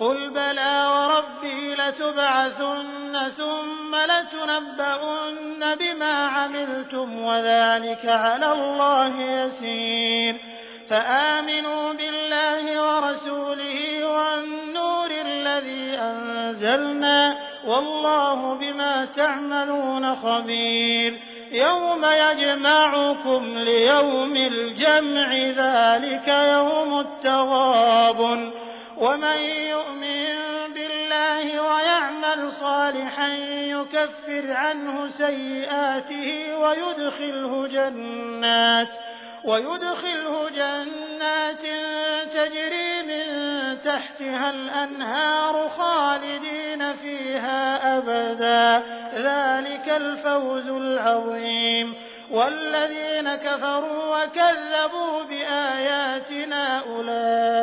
قل بلى وربي لتبعثن ثم لتنبؤن بما عملتم وذلك على الله يسير فآمنوا بالله ورسوله والنور الذي أنزلنا والله بما تعملون خبير يوم يجمعكم ليوم الجمع ذلك يوم التغاب ومن يؤمن بالله ويعمل صالحا يكفر عنه سيئاته ويدخله جنات ويدخله جنات تجري من تحتها الأنهار خالدين فيها أبدا. ذلك الفوز العظيم. والذين كفروا وكذبوا بآياتنا أولئك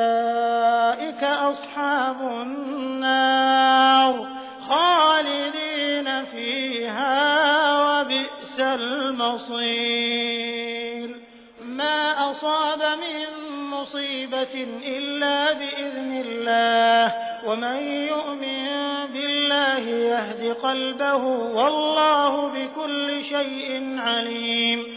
أصحاب النار خالدين فيها وبئس المصير. ما أصاب من مصيبة إلا بإذن الله ومن يؤمن بالله يهد قلبه والله بكل شيء عليم.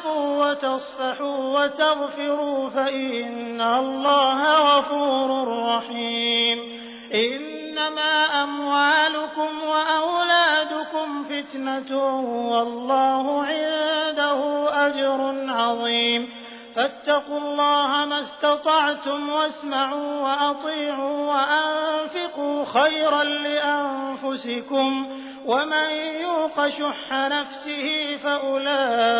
تعفوا وتصفحوا وتغفروا فإن الله غفور رحيم. إنما أموالكم وأولادكم فتنة والله عنده أجر عظيم. فاتقوا الله ما استطعتم واسمعوا وأطيعوا وأنفقوا خيرا لأنفسكم. ومن يوق شح نفسه فأولئك